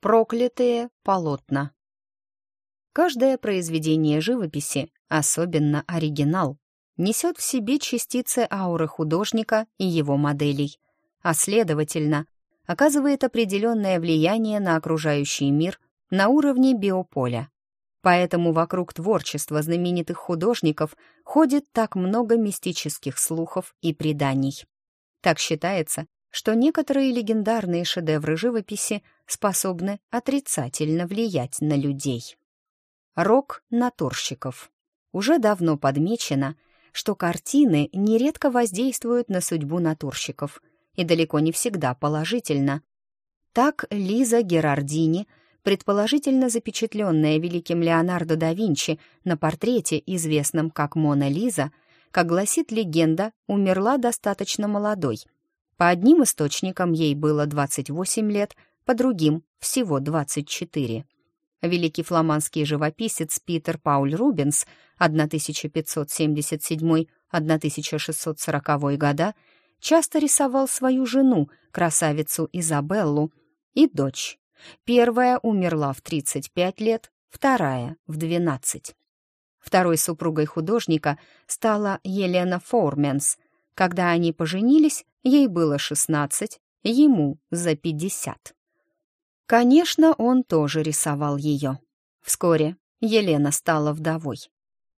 Проклятые полотна. Каждое произведение живописи, особенно оригинал, несет в себе частицы ауры художника и его моделей, а следовательно, оказывает определенное влияние на окружающий мир на уровне биополя. Поэтому вокруг творчества знаменитых художников ходит так много мистических слухов и преданий. Так считается, что некоторые легендарные шедевры живописи способны отрицательно влиять на людей. Рок натурщиков. Уже давно подмечено, что картины нередко воздействуют на судьбу натурщиков, и далеко не всегда положительно. Так Лиза Герардини, предположительно запечатленная великим Леонардо да Винчи на портрете, известном как «Мона Лиза», как гласит легенда, умерла достаточно молодой — по одним источникам ей было 28 лет, по другим — всего 24. Великий фламандский живописец Питер Пауль Рубенс 1577-1640 года часто рисовал свою жену, красавицу Изабеллу, и дочь. Первая умерла в 35 лет, вторая — в 12. Второй супругой художника стала Елена Форменс. Когда они поженились, Ей было шестнадцать, ему за пятьдесят. Конечно, он тоже рисовал ее. Вскоре Елена стала вдовой.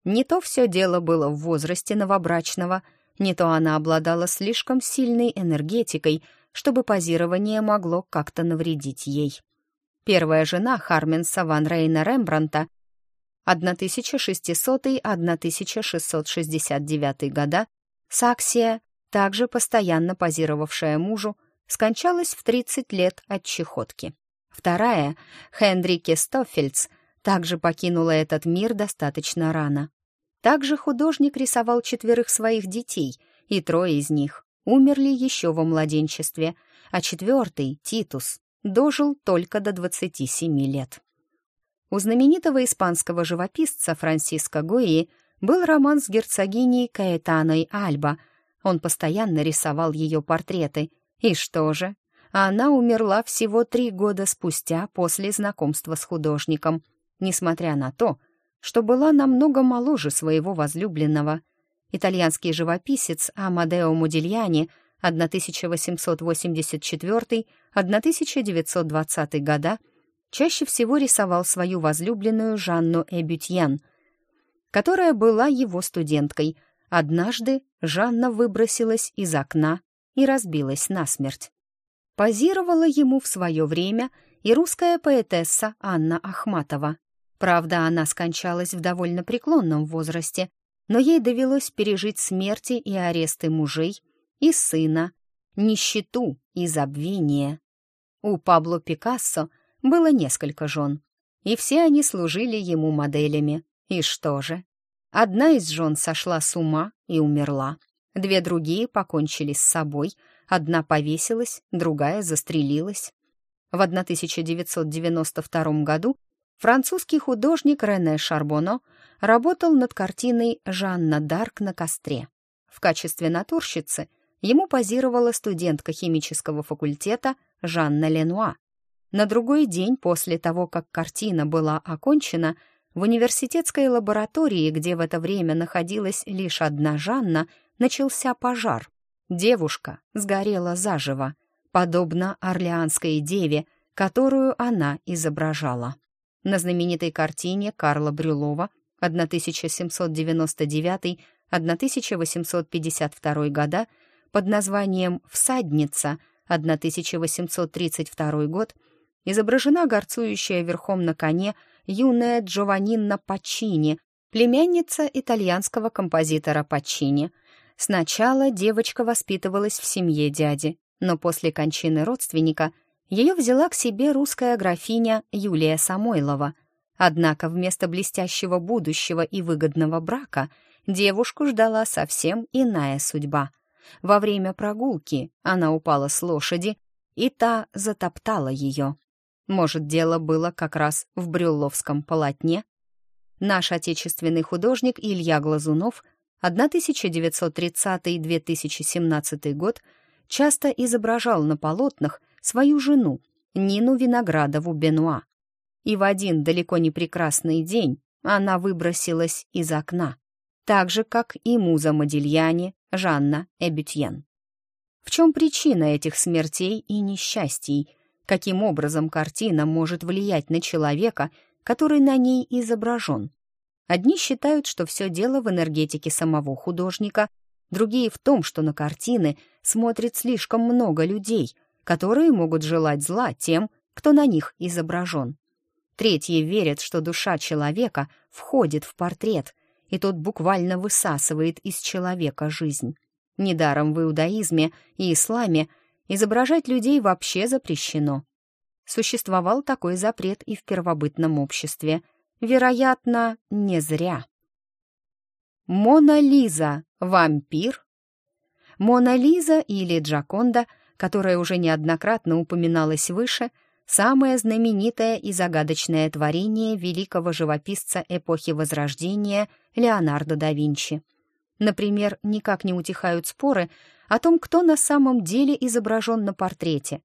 Не то все дело было в возрасте новобрачного, не то она обладала слишком сильной энергетикой, чтобы позирование могло как-то навредить ей. Первая жена Харменса ван Рейна Рембранта 1600-1669 года, Саксия, также постоянно позировавшая мужу, скончалась в 30 лет от чехотки. Вторая, Хенрике Стоффельц, также покинула этот мир достаточно рано. Также художник рисовал четверых своих детей, и трое из них умерли еще во младенчестве, а четвертый, Титус, дожил только до 27 лет. У знаменитого испанского живописца Франсиско Гои был роман с герцогиней Каэтаной Альба — он постоянно рисовал ее портреты. И что же? Она умерла всего три года спустя после знакомства с художником, несмотря на то, что была намного моложе своего возлюбленного. Итальянский живописец Амадео Мудильяни 1884-1920 года чаще всего рисовал свою возлюбленную Жанну Эбютьян, которая была его студенткой — Однажды Жанна выбросилась из окна и разбилась насмерть. Позировала ему в свое время и русская поэтесса Анна Ахматова. Правда, она скончалась в довольно преклонном возрасте, но ей довелось пережить смерти и аресты мужей, и сына, нищету и забвение. У Пабло Пикассо было несколько жен, и все они служили ему моделями. И что же? Одна из жен сошла с ума и умерла. Две другие покончили с собой. Одна повесилась, другая застрелилась. В 1992 году французский художник Рене Шарбоно работал над картиной «Жанна Дарк на костре». В качестве натурщицы ему позировала студентка химического факультета Жанна Ленуа. На другой день после того, как картина была окончена, в университетской лаборатории, где в это время находилась лишь одна Жанна, начался пожар. Девушка сгорела заживо, подобно орлеанской деве, которую она изображала. На знаменитой картине Карла Брюлова 1799-1852 года под названием «Всадница» 1832 год изображена горцующая верхом на коне юная Джованнина Пачини, племянница итальянского композитора Пачини. Сначала девочка воспитывалась в семье дяди, но после кончины родственника ее взяла к себе русская графиня Юлия Самойлова. Однако вместо блестящего будущего и выгодного брака девушку ждала совсем иная судьба. Во время прогулки она упала с лошади, и та затоптала ее. Может, дело было как раз в брюлловском полотне? Наш отечественный художник Илья Глазунов 1930-2017 год часто изображал на полотнах свою жену, Нину Виноградову Бенуа. И в один далеко не прекрасный день она выбросилась из окна, так же, как и муза Модильяне Жанна Эбютьен. В чем причина этих смертей и несчастий? Каким образом картина может влиять на человека, который на ней изображен? Одни считают, что все дело в энергетике самого художника, другие в том, что на картины смотрит слишком много людей, которые могут желать зла тем, кто на них изображен. Третьи верят, что душа человека входит в портрет, и тот буквально высасывает из человека жизнь. Недаром в иудаизме и исламе изображать людей вообще запрещено. Существовал такой запрет и в первобытном обществе — Вероятно, не зря. Мона Лиза — вампир? Мона Лиза или Джаконда, которая уже неоднократно упоминалась выше, самое знаменитое и загадочное творение великого живописца эпохи Возрождения Леонардо да Винчи. Например, никак не утихают споры о том, кто на самом деле изображен на портрете.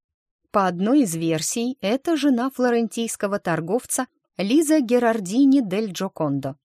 По одной из версий, это жена флорентийского торговца Лиза Герардини дель Джокондо.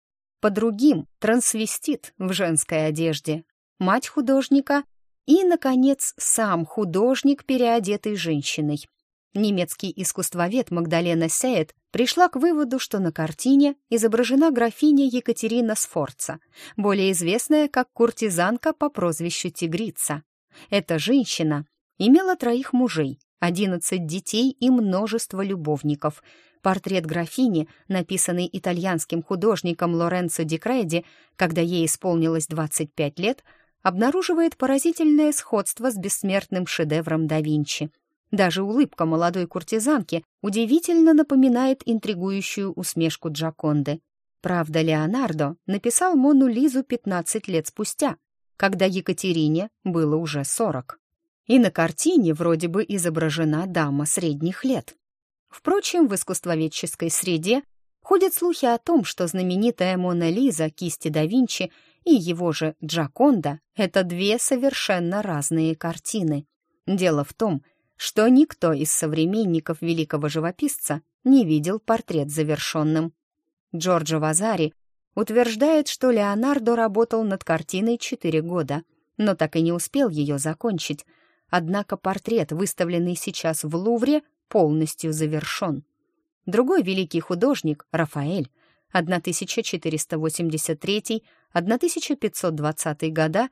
По другим — трансвестит в женской одежде, мать художника и, наконец, сам художник, переодетый женщиной. Немецкий искусствовед Магдалена Сеет пришла к выводу, что на картине изображена графиня Екатерина Сфорца, более известная как куртизанка по прозвищу Тигрица. Эта женщина имела троих мужей, одиннадцать детей и множество любовников — Портрет графини, написанный итальянским художником Лоренцо Ди Креди, когда ей исполнилось 25 лет, обнаруживает поразительное сходство с бессмертным шедевром да Винчи. Даже улыбка молодой куртизанки удивительно напоминает интригующую усмешку Джаконды. Правда, Леонардо написал Мону Лизу 15 лет спустя, когда Екатерине было уже 40. И на картине вроде бы изображена дама средних лет. Впрочем, в искусствоведческой среде ходят слухи о том, что знаменитая Мона Лиза кисти да Винчи и его же Джаконда — это две совершенно разные картины. Дело в том, что никто из современников великого живописца не видел портрет завершенным. Джорджо Вазари утверждает, что Леонардо работал над картиной четыре года, но так и не успел ее закончить, однако портрет, выставленный сейчас в Лувре, полностью завершен. Другой великий художник, Рафаэль, 1483-1520 года,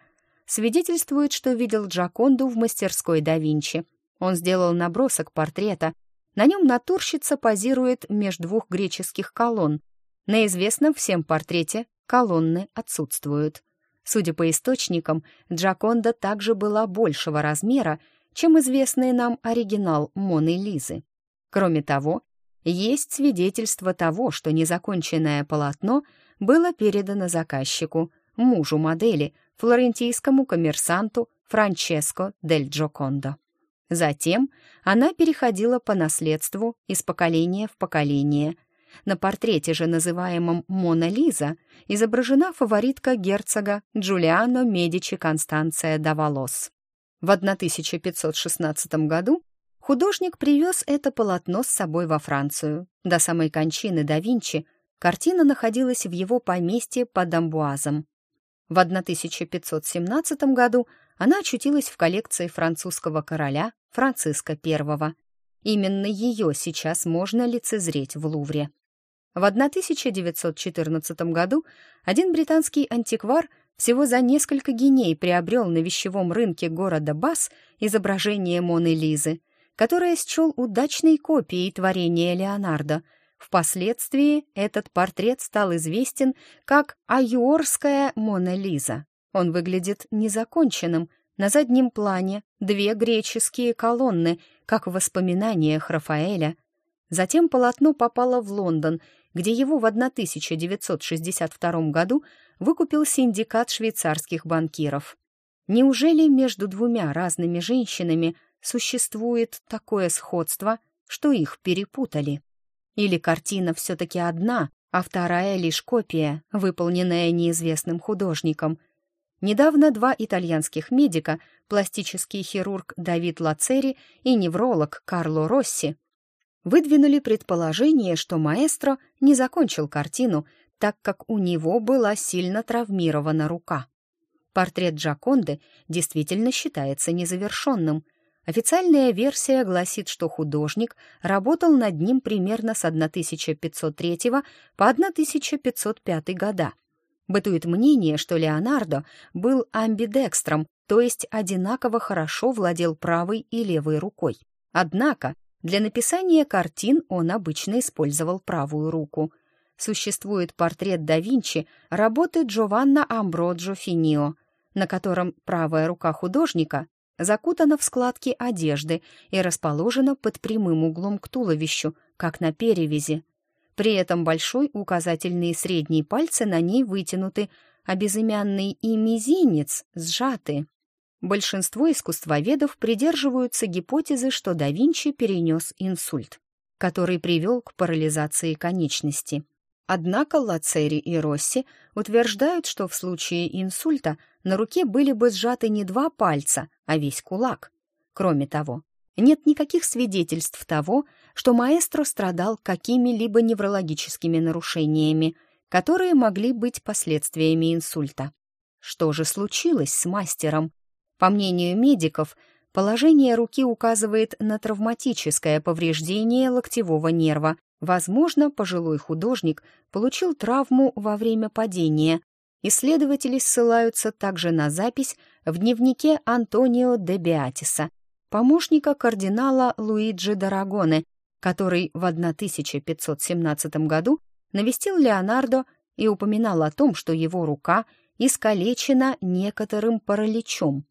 свидетельствует, что видел Джаконду в мастерской да Винчи. Он сделал набросок портрета. На нем натурщица позирует меж двух греческих колонн. На известном всем портрете колонны отсутствуют. Судя по источникам, Джаконда также была большего размера чем известный нам оригинал Моны Лизы. Кроме того, есть свидетельство того, что незаконченное полотно было передано заказчику, мужу модели, флорентийскому коммерсанту Франческо дель Джокондо. Затем она переходила по наследству из поколения в поколение. На портрете же, называемом «Мона Лиза», изображена фаворитка герцога Джулиано Медичи Констанция Давалос. В 1516 году художник привез это полотно с собой во Францию. До самой кончины да Винчи картина находилась в его поместье под Амбуазом. В 1517 году она очутилась в коллекции французского короля Франциска I. Именно ее сейчас можно лицезреть в Лувре. В 1914 году один британский антиквар всего за несколько геней приобрел на вещевом рынке города Бас изображение Моны Лизы, которое счел удачной копией творения Леонардо. Впоследствии этот портрет стал известен как «Аюорская Мона Лиза». Он выглядит незаконченным, на заднем плане две греческие колонны, как в воспоминаниях Рафаэля. Затем полотно попало в Лондон, где его в 1962 году выкупил синдикат швейцарских банкиров. Неужели между двумя разными женщинами существует такое сходство, что их перепутали? Или картина все-таки одна, а вторая лишь копия, выполненная неизвестным художником? Недавно два итальянских медика, пластический хирург Давид Лацери и невролог Карло Росси, выдвинули предположение, что маэстро не закончил картину, так как у него была сильно травмирована рука. Портрет Джаконды действительно считается незавершенным. Официальная версия гласит, что художник работал над ним примерно с 1503 по 1505 года. Бытует мнение, что Леонардо был амбидекстром, то есть одинаково хорошо владел правой и левой рукой. Однако для написания картин он обычно использовал правую руку. Существует портрет да Винчи работы Джованна Амброджо Финио, на котором правая рука художника закутана в складки одежды и расположена под прямым углом к туловищу, как на перевязи. При этом большой указательный и средний пальцы на ней вытянуты, а безымянный и мизинец сжаты. Большинство искусствоведов придерживаются гипотезы, что да Винчи перенес инсульт, который привел к парализации конечности. Однако Лацери и Росси утверждают, что в случае инсульта на руке были бы сжаты не два пальца, а весь кулак. Кроме того, нет никаких свидетельств того, что маэстро страдал какими-либо неврологическими нарушениями, которые могли быть последствиями инсульта. Что же случилось с мастером? По мнению медиков, положение руки указывает на травматическое повреждение локтевого нерва. Возможно, пожилой художник получил травму во время падения. Исследователи ссылаются также на запись в дневнике Антонио де Беатиса, помощника кардинала Луиджи Дорагоне, который в 1517 году навестил Леонардо и упоминал о том, что его рука искалечена некоторым параличом.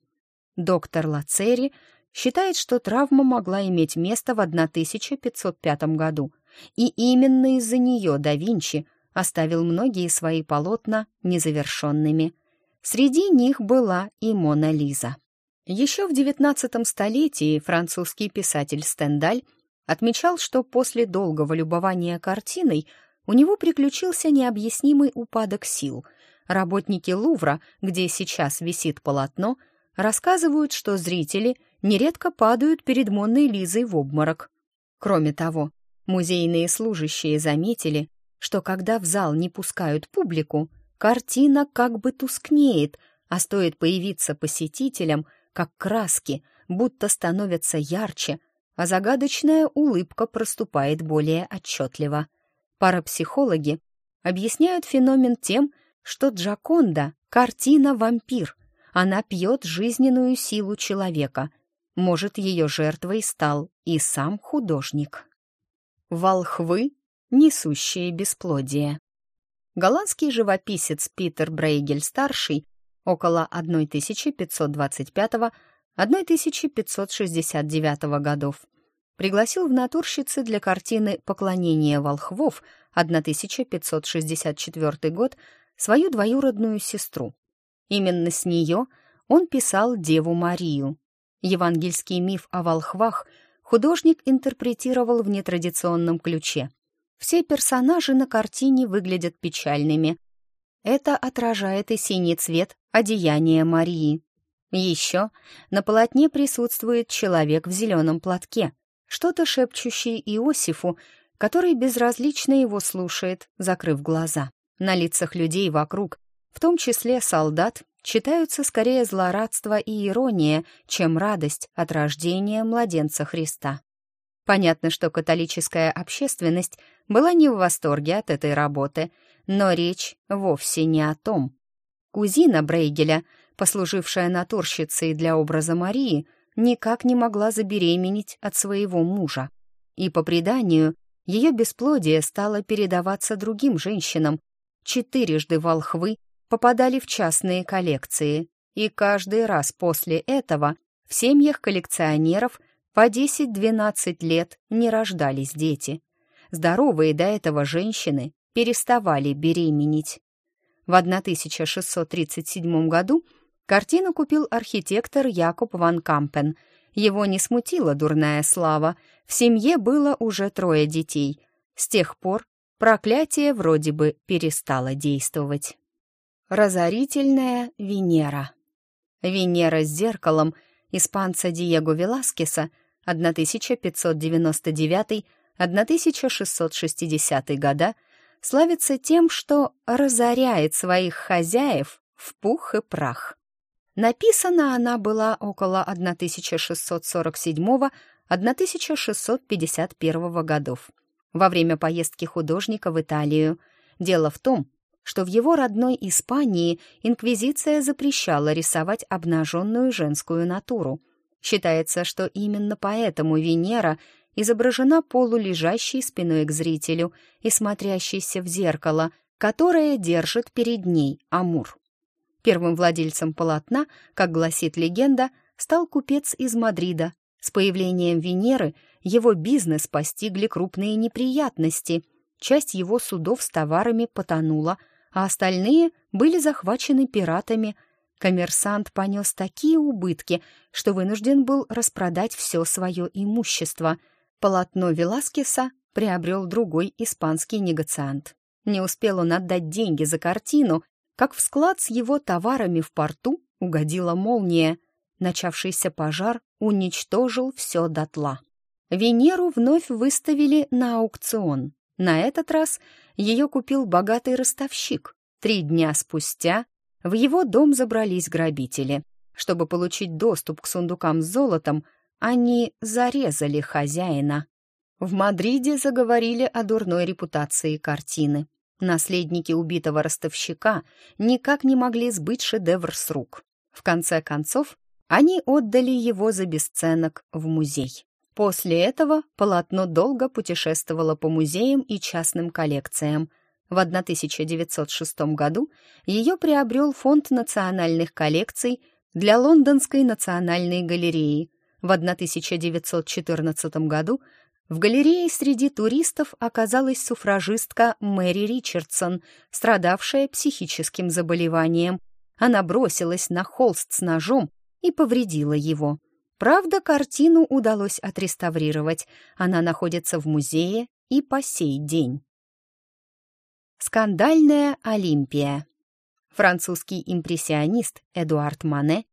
Доктор Лацери считает, что травма могла иметь место в 1505 году, и именно из-за нее да Винчи оставил многие свои полотна незавершенными. Среди них была и Мона Лиза. Еще в XIX столетии французский писатель Стендаль отмечал, что после долгого любования картиной у него приключился необъяснимый упадок сил. Работники Лувра, где сейчас висит полотно, рассказывают, что зрители нередко падают перед Монной Лизой в обморок. Кроме того, музейные служащие заметили, что когда в зал не пускают публику, картина как бы тускнеет, а стоит появиться посетителям, как краски, будто становятся ярче, а загадочная улыбка проступает более отчетливо. Парапсихологи объясняют феномен тем, что Джаконда — картина-вампир — она пьет жизненную силу человека. Может, ее жертвой стал и сам художник. Волхвы, несущие бесплодие. Голландский живописец Питер Брейгель-старший около 1525-1569 годов пригласил в натурщицы для картины «Поклонение волхвов» 1564 год свою двоюродную сестру, Именно с нее он писал Деву Марию. Евангельский миф о волхвах художник интерпретировал в нетрадиционном ключе. Все персонажи на картине выглядят печальными. Это отражает и синий цвет одеяния Марии. Еще на полотне присутствует человек в зеленом платке, что-то шепчущий Иосифу, который безразлично его слушает, закрыв глаза. На лицах людей вокруг в том числе солдат, читаются скорее злорадство и ирония, чем радость от рождения младенца Христа. Понятно, что католическая общественность была не в восторге от этой работы, но речь вовсе не о том. Кузина Брейгеля, послужившая натурщицей для образа Марии, никак не могла забеременеть от своего мужа. И по преданию, ее бесплодие стало передаваться другим женщинам. Четырежды волхвы попадали в частные коллекции, и каждый раз после этого в семьях коллекционеров по 10-12 лет не рождались дети. Здоровые до этого женщины переставали беременеть. В 1637 году картину купил архитектор Якоб ван Кампен. Его не смутила дурная слава, в семье было уже трое детей. С тех пор проклятие вроде бы перестало действовать. Разорительная Венера. Венера с зеркалом испанца Диего Веласкеса 1599-16 1660 года славится тем, что разоряет своих хозяев в пух и прах. Написана она была около 1647-1651 годов, во время поездки художника в Италию. Дело в том, что в его родной Испании инквизиция запрещала рисовать обнаженную женскую натуру. Считается, что именно поэтому Венера изображена полулежащей спиной к зрителю и смотрящейся в зеркало, которое держит перед ней Амур. Первым владельцем полотна, как гласит легенда, стал купец из Мадрида. С появлением Венеры его бизнес постигли крупные неприятности. Часть его судов с товарами потонула, а остальные были захвачены пиратами. Коммерсант понес такие убытки, что вынужден был распродать все свое имущество. Полотно Веласкеса приобрел другой испанский негациант. Не успел он отдать деньги за картину, как в склад с его товарами в порту угодила молния. Начавшийся пожар уничтожил все дотла. Венеру вновь выставили на аукцион. На этот раз ее купил богатый ростовщик. Три дня спустя в его дом забрались грабители. Чтобы получить доступ к сундукам с золотом, они зарезали хозяина. В Мадриде заговорили о дурной репутации картины. Наследники убитого ростовщика никак не могли сбыть шедевр с рук. В конце концов, они отдали его за бесценок в музей. После этого полотно долго путешествовало по музеям и частным коллекциям. В 1906 году ее приобрел Фонд национальных коллекций для Лондонской национальной галереи. В 1914 году в галерее среди туристов оказалась суфражистка Мэри Ричардсон, страдавшая психическим заболеванием. Она бросилась на холст с ножом и повредила его. Правда, картину удалось отреставрировать. Она находится в музее и по сей день. Скандальная Олимпия. Французский импрессионист Эдуард Мане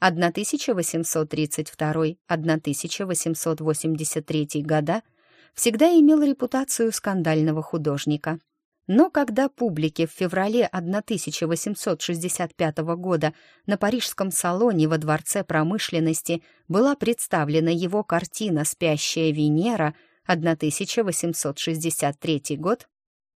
1832-1883 года всегда имел репутацию скандального художника. Но когда публике в феврале 1865 года на Парижском салоне во Дворце промышленности была представлена его картина «Спящая Венера» 1863 год,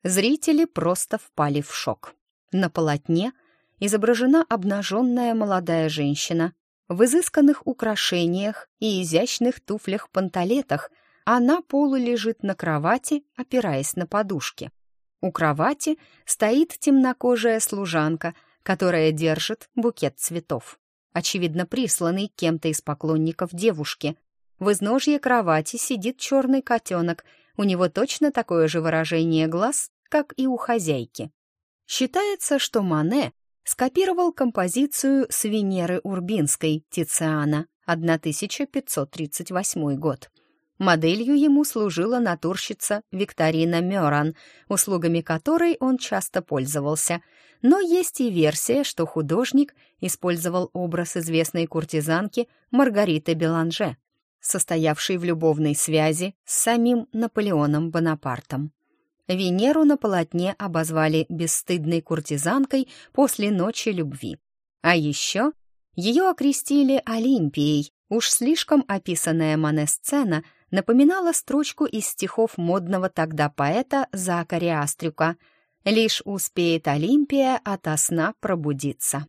зрители просто впали в шок. На полотне – изображена обнаженная молодая женщина. В изысканных украшениях и изящных туфлях-панталетах она полулежит на кровати, опираясь на подушки. У кровати стоит темнокожая служанка, которая держит букет цветов, очевидно присланный кем-то из поклонников девушки. В изножье кровати сидит черный котенок, у него точно такое же выражение глаз, как и у хозяйки. Считается, что Мане скопировал композицию с Венеры Урбинской Тициана, 1538 год. Моделью ему служила натурщица Викторина Мёран, услугами которой он часто пользовался. Но есть и версия, что художник использовал образ известной куртизанки Маргариты Беланже, состоявшей в любовной связи с самим Наполеоном Бонапартом. Венеру на полотне обозвали бесстыдной куртизанкой после ночи любви. А еще ее окрестили Олимпией. Уж слишком описанная Мане-сцена напоминала строчку из стихов модного тогда поэта Закаря Астрюка «Лишь успеет Олимпия ото сна пробудиться».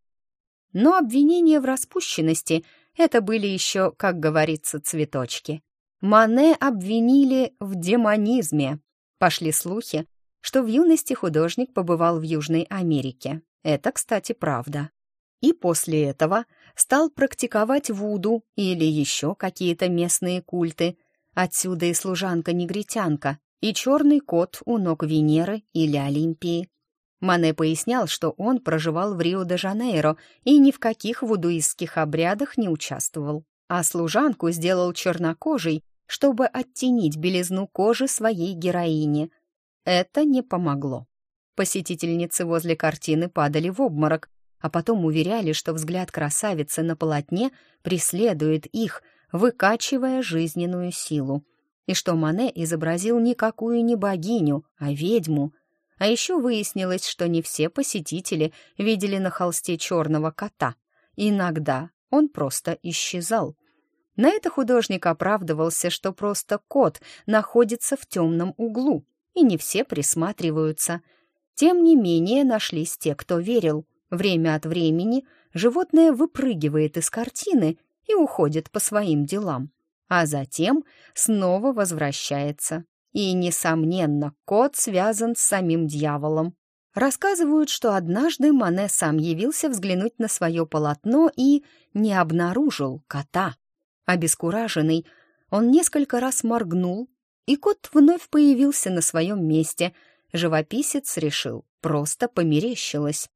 Но обвинения в распущенности — это были еще, как говорится, цветочки. Мане обвинили в демонизме, Пошли слухи, что в юности художник побывал в Южной Америке. Это, кстати, правда. И после этого стал практиковать вуду или еще какие-то местные культы. Отсюда и служанка-негритянка, и черный кот у ног Венеры или Олимпии. Мане пояснял, что он проживал в Рио-де-Жанейро и ни в каких вудуистских обрядах не участвовал, а служанку сделал чернокожей чтобы оттенить белизну кожи своей героини. Это не помогло. Посетительницы возле картины падали в обморок, а потом уверяли, что взгляд красавицы на полотне преследует их, выкачивая жизненную силу. и что Мане изобразил никакую не богиню, а ведьму. А еще выяснилось, что не все посетители видели на холсте черного кота. Иногда он просто исчезал. На это художник оправдывался, что просто кот находится в темном углу, и не все присматриваются. Тем не менее нашлись те, кто верил. Время от времени животное выпрыгивает из картины и уходит по своим делам, а затем снова возвращается. И, несомненно, кот связан с самим дьяволом. Рассказывают, что однажды Мане сам явился взглянуть на свое полотно и не обнаружил кота. Обескураженный, он несколько раз моргнул, и кот вновь появился на своем месте. Живописец решил, просто померещилось.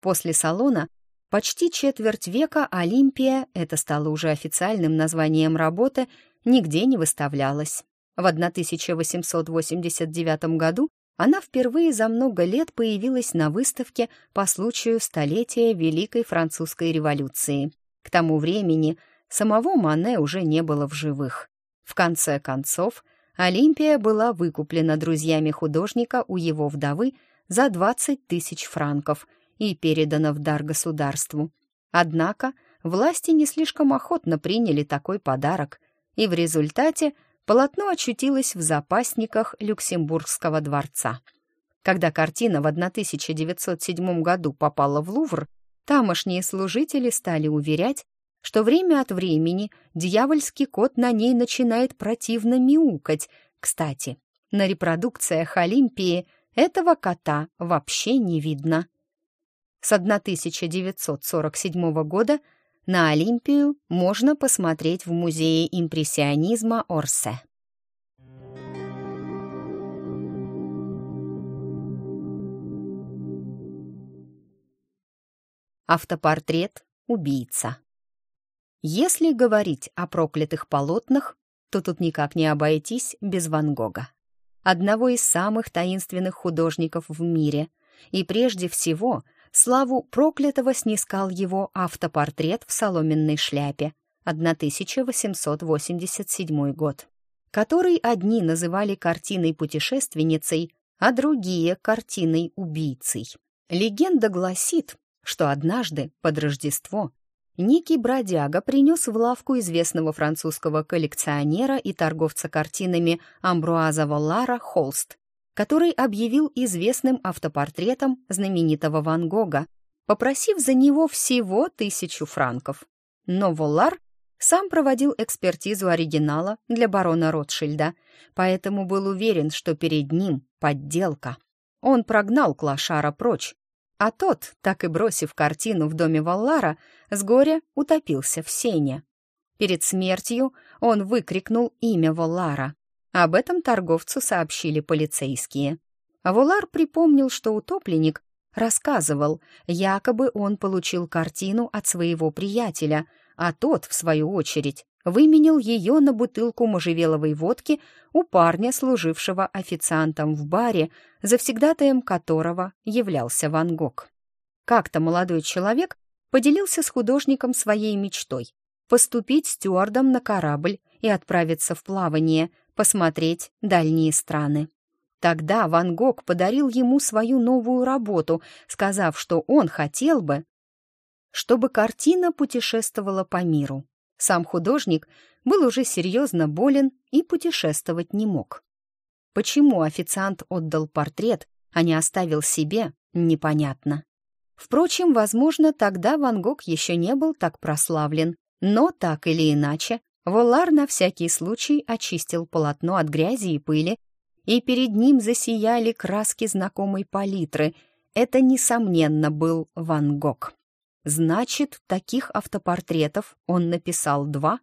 После салона почти четверть века Олимпия, это стало уже официальным названием работы, нигде не выставлялась. В 1889 году она впервые за много лет появилась на выставке по случаю столетия Великой Французской революции. К тому времени самого Мане уже не было в живых. В конце концов, Олимпия была выкуплена друзьями художника у его вдовы за 20 тысяч франков и передана в дар государству. Однако власти не слишком охотно приняли такой подарок, и в результате полотно очутилось в запасниках Люксембургского дворца. Когда картина в 1907 году попала в Лувр, тамошние служители стали уверять, что время от времени дьявольский кот на ней начинает противно мяукать. Кстати, на репродукциях Олимпии этого кота вообще не видно. С 1947 года на Олимпию можно посмотреть в музее импрессионизма Орсе. Автопортрет убийца. Если говорить о проклятых полотнах, то тут никак не обойтись без Ван Гога. Одного из самых таинственных художников в мире. И прежде всего, славу проклятого снискал его автопортрет в соломенной шляпе 1887 год, который одни называли картиной путешественницей, а другие — картиной убийцей. Легенда гласит, что однажды под Рождество некий бродяга принес в лавку известного французского коллекционера и торговца картинами Амбруаза Воллара холст, который объявил известным автопортретом знаменитого Ван Гога, попросив за него всего тысячу франков. Но Воллар сам проводил экспертизу оригинала для барона Ротшильда, поэтому был уверен, что перед ним подделка. Он прогнал Клашара прочь, а тот, так и бросив картину в доме Валлара, с горя утопился в сене. Перед смертью он выкрикнул имя Воллара. Об этом торговцу сообщили полицейские. Воллар припомнил, что утопленник рассказывал, якобы он получил картину от своего приятеля, а тот, в свою очередь, выменил ее на бутылку можжевеловой водки у парня, служившего официантом в баре, завсегдатаем которого являлся Ван Гог. Как-то молодой человек поделился с художником своей мечтой — поступить стюардом на корабль и отправиться в плавание, посмотреть дальние страны. Тогда Ван Гог подарил ему свою новую работу, сказав, что он хотел бы, чтобы картина путешествовала по миру. Сам художник был уже серьезно болен и путешествовать не мог. Почему официант отдал портрет, а не оставил себе, непонятно. Впрочем, возможно, тогда Ван Гог еще не был так прославлен, но так или иначе, Волар на всякий случай очистил полотно от грязи и пыли, и перед ним засияли краски знакомой палитры. Это, несомненно, был Ван Гог. Значит, таких автопортретов он написал два?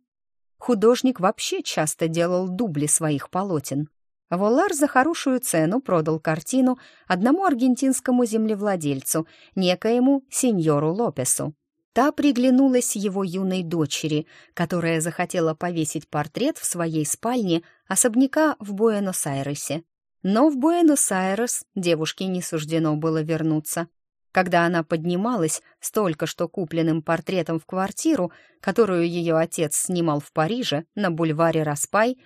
Художник вообще часто делал дубли своих полотен. Волар за хорошую цену продал картину одному аргентинскому землевладельцу, некоему сеньору Лопесу. Та приглянулась его юной дочери, которая захотела повесить портрет в своей спальне особняка в Буэнос-Айресе. Но в Буэнос-Айрес девушке не суждено было вернуться. Когда она поднималась с только что купленным портретом в квартиру, которую ее отец снимал в Париже на бульваре Распай,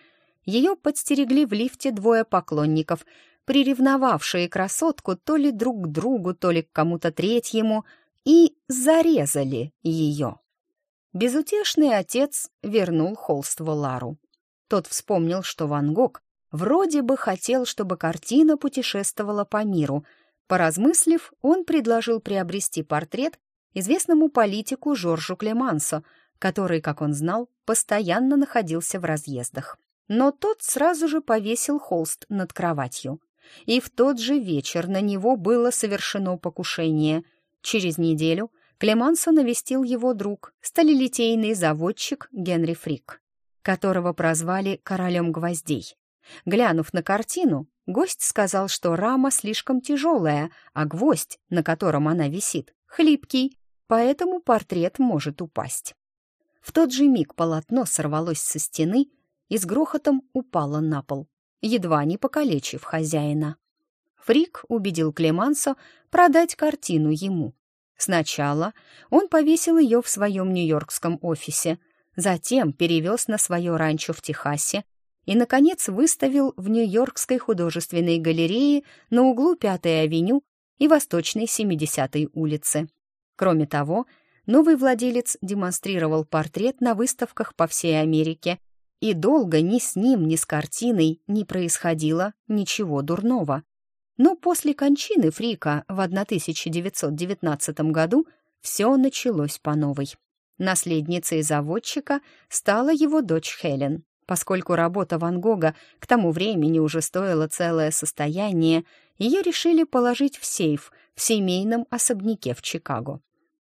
ее подстерегли в лифте двое поклонников, приревновавшие красотку то ли друг к другу, то ли к кому-то третьему, и зарезали ее. Безутешный отец вернул холст Лару. Тот вспомнил, что Ван Гог вроде бы хотел, чтобы картина путешествовала по миру. Поразмыслив, он предложил приобрести портрет известному политику Жоржу Клемансо, который, как он знал, постоянно находился в разъездах. Но тот сразу же повесил холст над кроватью. И в тот же вечер на него было совершено покушение. Через неделю Клемансо навестил его друг, сталелитейный заводчик Генри Фрик, которого прозвали «королем гвоздей». Глянув на картину, гость сказал, что рама слишком тяжелая, а гвоздь, на котором она висит, хлипкий, поэтому портрет может упасть. В тот же миг полотно сорвалось со стены и с грохотом упало на пол, едва не покалечив хозяина. Фрик убедил Клемансо продать картину ему. Сначала он повесил ее в своем нью-йоркском офисе, затем перевез на свое ранчо в Техасе и, наконец, выставил в Нью-Йоркской художественной галерее на углу Пятой авеню и Восточной 70-й улицы. Кроме того, новый владелец демонстрировал портрет на выставках по всей Америке, и долго ни с ним, ни с картиной не происходило ничего дурного. Но после кончины Фрика в 1919 году все началось по новой. Наследницей заводчика стала его дочь Хелен. Поскольку работа Ван Гога к тому времени уже стоила целое состояние, ее решили положить в сейф в семейном особняке в Чикаго.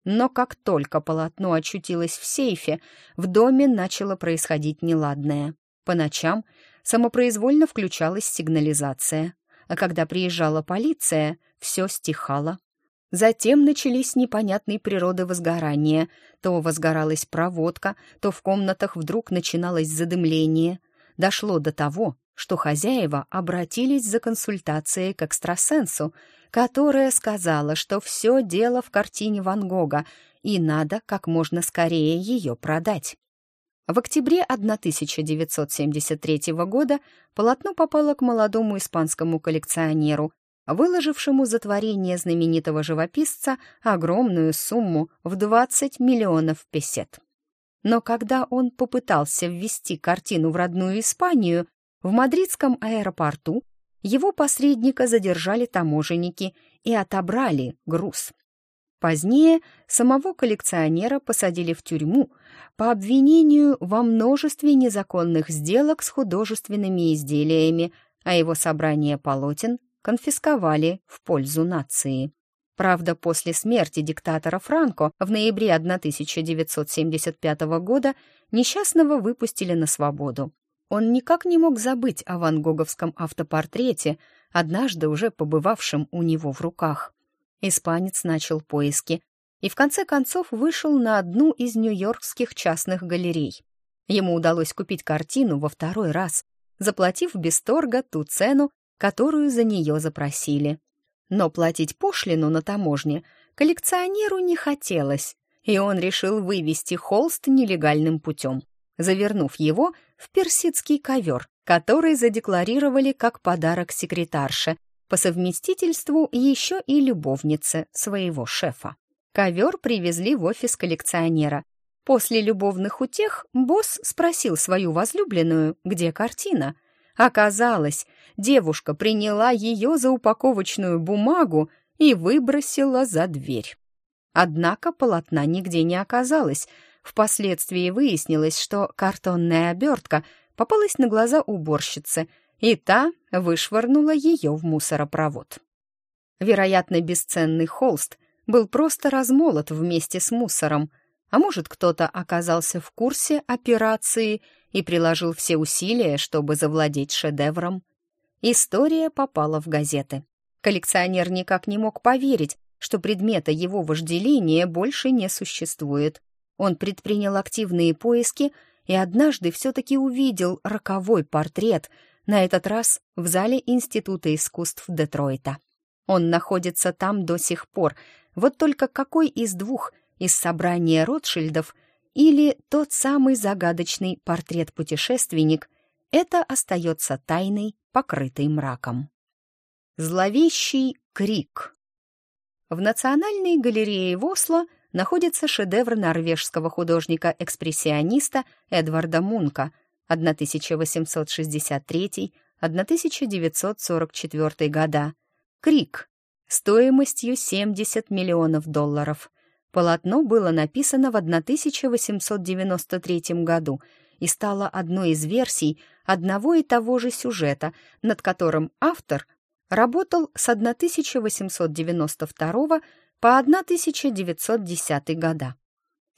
Но как только полотно очутилось в сейфе, в доме начало происходить неладное. По ночам самопроизвольно включалась сигнализация, а когда приезжала полиция, все стихало. Затем начались непонятные природы возгорания. То возгоралась проводка, то в комнатах вдруг начиналось задымление. Дошло до того, что хозяева обратились за консультацией к экстрасенсу, которая сказала, что все дело в картине Ван Гога, и надо как можно скорее ее продать. В октябре 1973 года полотно попало к молодому испанскому коллекционеру, выложившему за творение знаменитого живописца огромную сумму в 20 миллионов песет. Но когда он попытался ввести картину в родную Испанию, в мадридском аэропорту его посредника задержали таможенники и отобрали груз. Позднее самого коллекционера посадили в тюрьму по обвинению во множестве незаконных сделок с художественными изделиями, а его собрание полотен конфисковали в пользу нации. Правда, после смерти диктатора Франко в ноябре 1975 года несчастного выпустили на свободу. Он никак не мог забыть о ван автопортрете, однажды уже побывавшем у него в руках. Испанец начал поиски и в конце концов вышел на одну из нью-йоркских частных галерей. Ему удалось купить картину во второй раз, заплатив без торга ту цену, которую за нее запросили. Но платить пошлину на таможне коллекционеру не хотелось, и он решил вывести холст нелегальным путем завернув его в персидский ковер, который задекларировали как подарок секретарше, по совместительству еще и любовнице своего шефа. Ковер привезли в офис коллекционера. После любовных утех босс спросил свою возлюбленную, где картина. Оказалось, девушка приняла ее за упаковочную бумагу и выбросила за дверь. Однако полотна нигде не оказалось, Впоследствии выяснилось, что картонная обертка попалась на глаза уборщицы, и та вышвырнула ее в мусоропровод. Вероятно, бесценный холст был просто размолот вместе с мусором, а может, кто-то оказался в курсе операции и приложил все усилия, чтобы завладеть шедевром. История попала в газеты. Коллекционер никак не мог поверить, что предмета его вожделения больше не существует. Он предпринял активные поиски и однажды все-таки увидел роковой портрет, на этот раз в зале Института искусств Детройта. Он находится там до сих пор, вот только какой из двух, из собрания Ротшильдов или тот самый загадочный портрет-путешественник, это остается тайной, покрытой мраком. Зловещий крик. В Национальной галерее в Осло находится шедевр норвежского художника-экспрессиониста Эдварда Мунка 1863-1944 года. «Крик» стоимостью 70 миллионов долларов. Полотно было написано в 1893 году и стало одной из версий одного и того же сюжета, над которым автор работал с 1892 по 1910 года.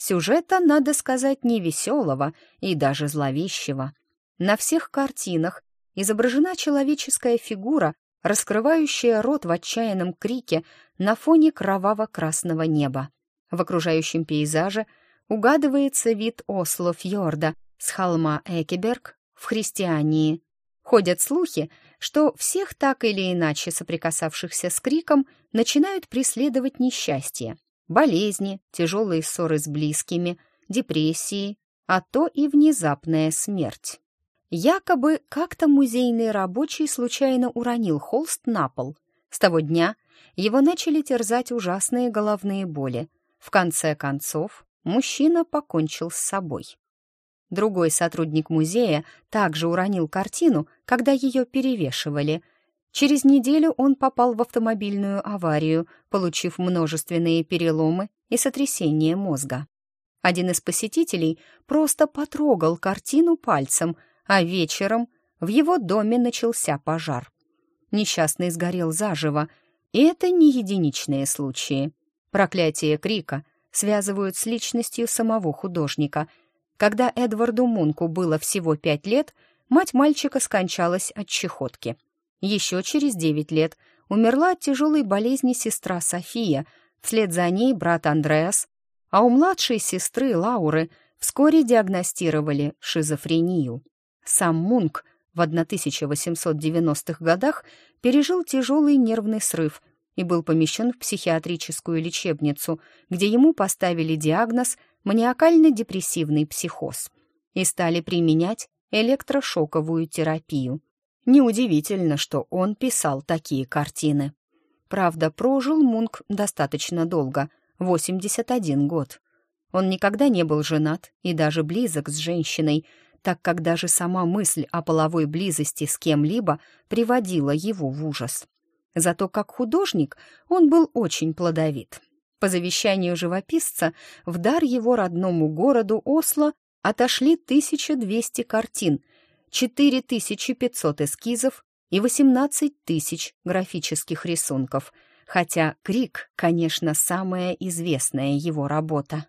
Сюжета, надо сказать, не веселого и даже зловещего. На всех картинах изображена человеческая фигура, раскрывающая рот в отчаянном крике на фоне кроваво-красного неба. В окружающем пейзаже угадывается вид Осло-фьорда с холма Экеберг в Христиании. Ходят слухи, что всех так или иначе соприкасавшихся с криком начинают преследовать несчастья, болезни, тяжелые ссоры с близкими, депрессии, а то и внезапная смерть. Якобы как-то музейный рабочий случайно уронил холст на пол. С того дня его начали терзать ужасные головные боли. В конце концов, мужчина покончил с собой. Другой сотрудник музея также уронил картину, когда ее перевешивали. Через неделю он попал в автомобильную аварию, получив множественные переломы и сотрясение мозга. Один из посетителей просто потрогал картину пальцем, а вечером в его доме начался пожар. Несчастный сгорел заживо, и это не единичные случаи. Проклятие крика связывают с личностью самого художника — когда Эдварду Мунку было всего пять лет, мать мальчика скончалась от чехотки. Еще через девять лет умерла от тяжелой болезни сестра София, вслед за ней брат Андреас, а у младшей сестры Лауры вскоре диагностировали шизофрению. Сам Мунк в 1890-х годах пережил тяжелый нервный срыв и был помещен в психиатрическую лечебницу, где ему поставили диагноз маниакально-депрессивный психоз и стали применять электрошоковую терапию. Неудивительно, что он писал такие картины. Правда, прожил Мунк достаточно долго — 81 год. Он никогда не был женат и даже близок с женщиной, так как даже сама мысль о половой близости с кем-либо приводила его в ужас. Зато как художник он был очень плодовит. По завещанию живописца в дар его родному городу Осло отошли 1200 картин, 4500 эскизов и 18 тысяч графических рисунков, хотя «Крик», конечно, самая известная его работа.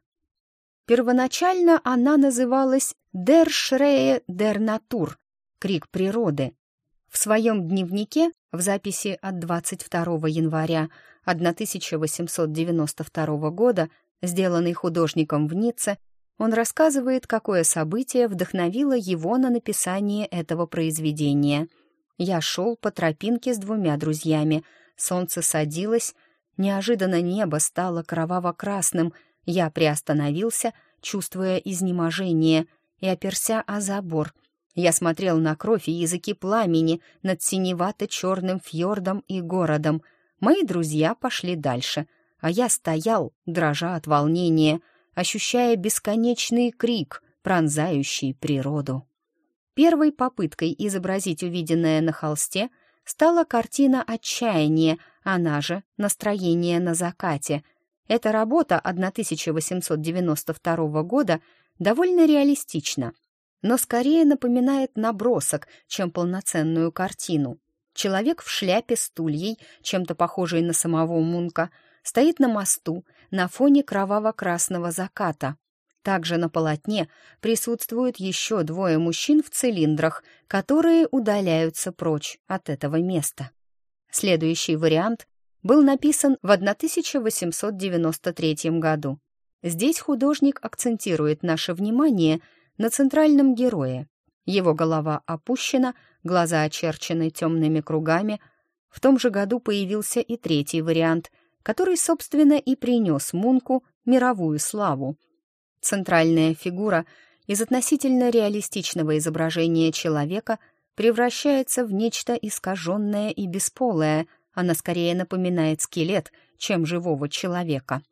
Первоначально она называлась «Der Schreie der Natur» — «Крик природы». В своем дневнике в записи от 22 января 1892 года, сделанной художником в Ницце, он рассказывает, какое событие вдохновило его на написание этого произведения. «Я шел по тропинке с двумя друзьями. Солнце садилось, неожиданно небо стало кроваво-красным. Я приостановился, чувствуя изнеможение, и оперся о забор — я смотрел на кровь и языки пламени над синевато-черным фьордом и городом. Мои друзья пошли дальше, а я стоял, дрожа от волнения, ощущая бесконечный крик, пронзающий природу. Первой попыткой изобразить увиденное на холсте стала картина «Отчаяние», она же «Настроение на закате». Эта работа 1892 года довольно реалистична, но скорее напоминает набросок, чем полноценную картину. Человек в шляпе с тульей, чем-то похожей на самого Мунка, стоит на мосту на фоне кроваво-красного заката. Также на полотне присутствуют еще двое мужчин в цилиндрах, которые удаляются прочь от этого места. Следующий вариант был написан в 1893 году. Здесь художник акцентирует наше внимание – на центральном герое. Его голова опущена, глаза очерчены темными кругами. В том же году появился и третий вариант, который, собственно, и принес Мунку мировую славу. Центральная фигура из относительно реалистичного изображения человека превращается в нечто искаженное и бесполое, она скорее напоминает скелет, чем живого человека.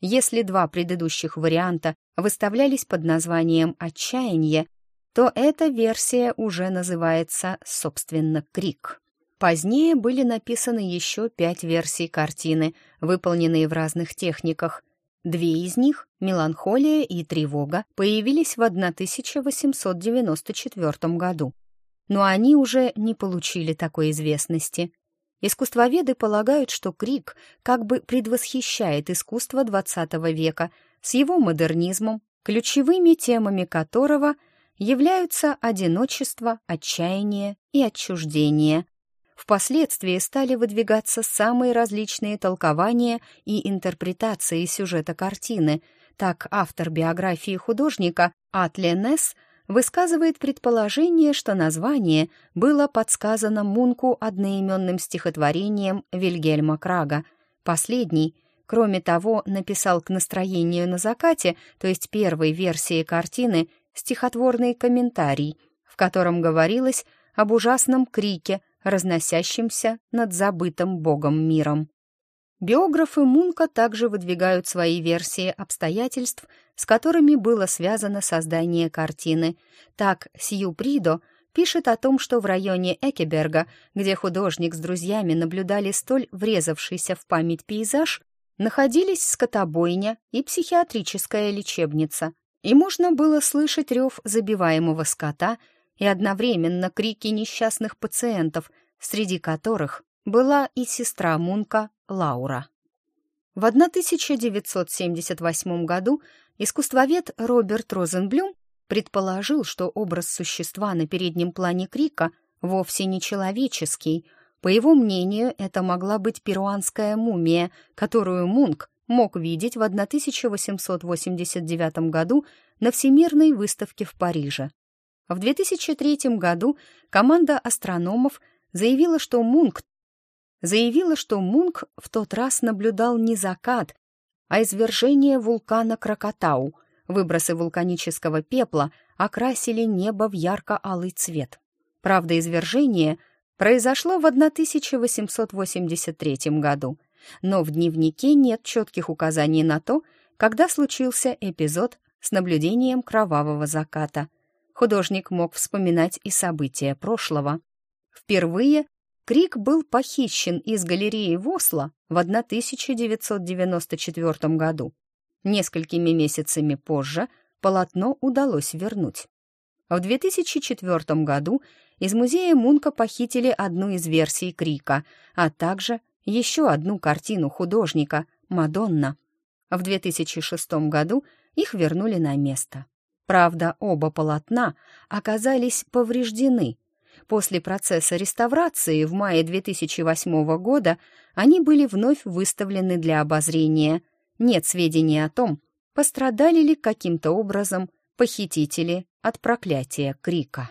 Если два предыдущих варианта выставлялись под названием «Отчаяние», то эта версия уже называется, собственно, «Крик». Позднее были написаны еще пять версий картины, выполненные в разных техниках. Две из них, «Меланхолия» и «Тревога», появились в 1894 году. Но они уже не получили такой известности. Искусствоведы полагают, что крик как бы предвосхищает искусство XX века с его модернизмом, ключевыми темами которого являются одиночество, отчаяние и отчуждение. Впоследствии стали выдвигаться самые различные толкования и интерпретации сюжета картины. Так автор биографии художника Атле Несс – высказывает предположение, что название было подсказано Мунку одноименным стихотворением Вильгельма Крага. Последний, кроме того, написал к настроению на закате, то есть первой версии картины, стихотворный комментарий, в котором говорилось об ужасном крике, разносящемся над забытым богом миром. Биографы Мунка также выдвигают свои версии обстоятельств, с которыми было связано создание картины. Так, Сью Придо пишет о том, что в районе Экеберга, где художник с друзьями наблюдали столь врезавшийся в память пейзаж, находились скотобойня и психиатрическая лечебница, и можно было слышать рев забиваемого скота и одновременно крики несчастных пациентов, среди которых была и сестра Мунка Лаура. В 1978 году искусствовед Роберт Розенблюм предположил, что образ существа на переднем плане Крика вовсе не человеческий. По его мнению, это могла быть перуанская мумия, которую Мунк мог видеть в 1889 году на Всемирной выставке в Париже. В 2003 году команда астрономов заявила, что Мунк заявила, что Мунк в тот раз наблюдал не закат, а извержение вулкана Кракатау. Выбросы вулканического пепла окрасили небо в ярко-алый цвет. Правда, извержение произошло в 1883 году, но в дневнике нет четких указаний на то, когда случился эпизод с наблюдением кровавого заката. Художник мог вспоминать и события прошлого. Впервые Крик был похищен из галереи в Осло в 1994 году. Несколькими месяцами позже полотно удалось вернуть. В 2004 году из музея Мунка похитили одну из версий Крика, а также еще одну картину художника «Мадонна». В 2006 году их вернули на место. Правда, оба полотна оказались повреждены – После процесса реставрации в мае 2008 года они были вновь выставлены для обозрения. Нет сведений о том, пострадали ли каким-то образом похитители от проклятия Крика.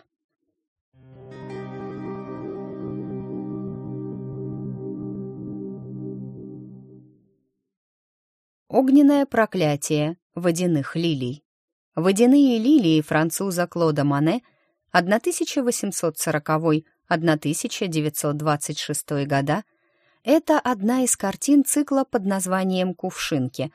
Огненное проклятие водяных лилий. Водяные лилии француза Клода Мане – 1840-1926 года — это одна из картин цикла под названием «Кувшинки».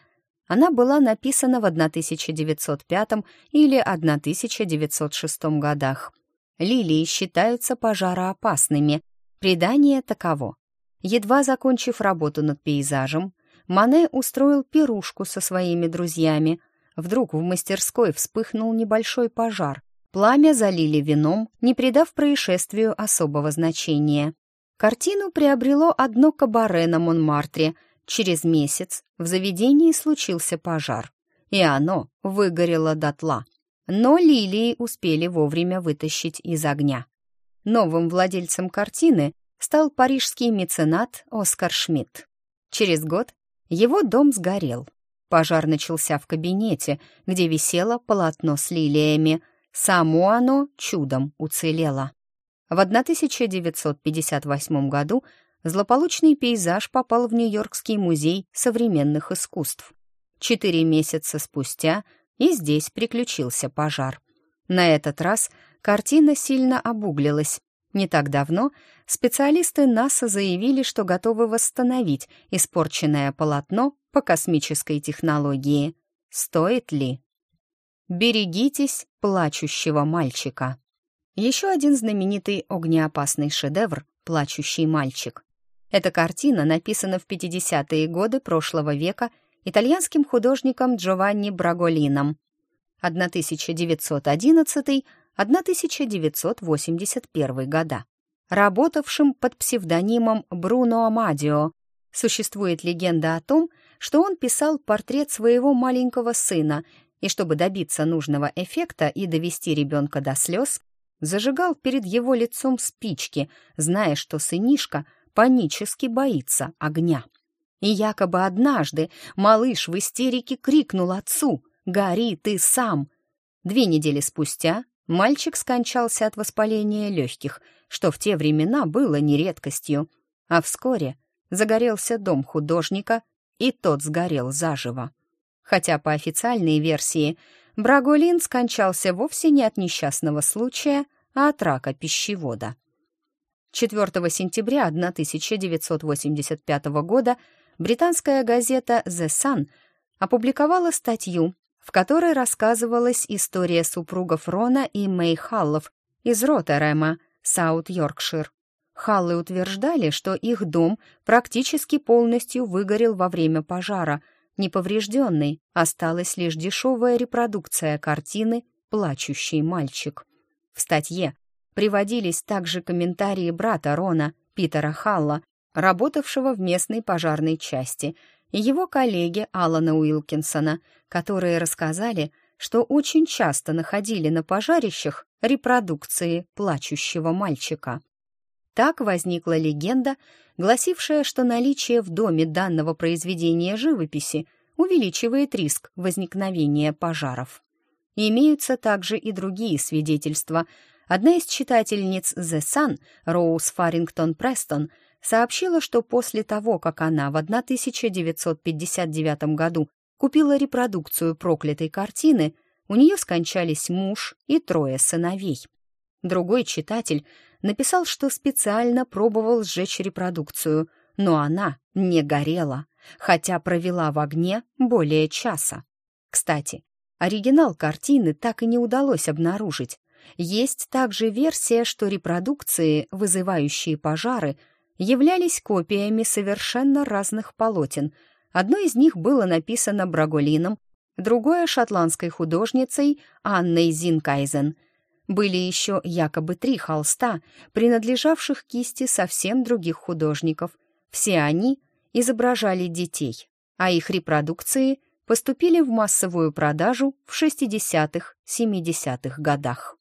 Она была написана в 1905 или 1906 годах. Лилии считаются пожароопасными. Предание таково. Едва закончив работу над пейзажем, Мане устроил пирушку со своими друзьями. Вдруг в мастерской вспыхнул небольшой пожар, Пламя залили вином, не придав происшествию особого значения. Картину приобрело одно кабаре на Монмартре. Через месяц в заведении случился пожар, и оно выгорело дотла. Но лилии успели вовремя вытащить из огня. Новым владельцем картины стал парижский меценат Оскар Шмидт. Через год его дом сгорел. Пожар начался в кабинете, где висело полотно с лилиями — Само оно чудом уцелело. В 1958 году злополучный пейзаж попал в Нью-Йоркский музей современных искусств. Четыре месяца спустя и здесь приключился пожар. На этот раз картина сильно обуглилась. Не так давно специалисты НАСА заявили, что готовы восстановить испорченное полотно по космической технологии. Стоит ли? «Берегитесь плачущего мальчика». Еще один знаменитый огнеопасный шедевр «Плачущий мальчик». Эта картина написана в 50-е годы прошлого века итальянским художником Джованни Браголином 1911-1981 года, работавшим под псевдонимом Бруно Амадио. Существует легенда о том, что он писал портрет своего маленького сына и, чтобы добиться нужного эффекта и довести ребенка до слез, зажигал перед его лицом спички, зная, что сынишка панически боится огня. И якобы однажды малыш в истерике крикнул отцу «Гори ты сам!». Две недели спустя мальчик скончался от воспаления легких, что в те времена было не редкостью, а вскоре загорелся дом художника, и тот сгорел заживо. Хотя по официальной версии Браголин скончался вовсе не от несчастного случая, а от рака пищевода. 4 сентября 1985 года британская газета «The Sun» опубликовала статью, в которой рассказывалась история супругов Рона и Мэй Халлов из Роттерема, Саут-Йоркшир. Халлы утверждали, что их дом практически полностью выгорел во время пожара. Неповрежденной осталась лишь дешевая репродукция картины «Плачущий мальчик». В статье приводились также комментарии брата Рона, Питера Халла, работавшего в местной пожарной части, его коллеги Алана Уилкинсона, которые рассказали, что очень часто находили на пожарищах репродукции плачущего мальчика. Так возникла легенда, гласившая, что наличие в доме данного произведения живописи увеличивает риск возникновения пожаров. Имеются также и другие свидетельства. Одна из читательниц The Sun, Роуз Фарингтон Престон, сообщила, что после того, как она в 1959 году купила репродукцию проклятой картины, у нее скончались муж и трое сыновей. Другой читатель написал, что специально пробовал сжечь репродукцию, но она не горела, хотя провела в огне более часа. Кстати, Оригинал картины так и не удалось обнаружить. Есть также версия, что репродукции, вызывающие пожары, являлись копиями совершенно разных полотен. Одно из них было написано Браголином, другое — шотландской художницей Анной Зинкайзен. Были еще якобы три холста, принадлежавших кисти совсем других художников. Все они изображали детей, а их репродукции поступили в массовую продажу в 60-70-х годах.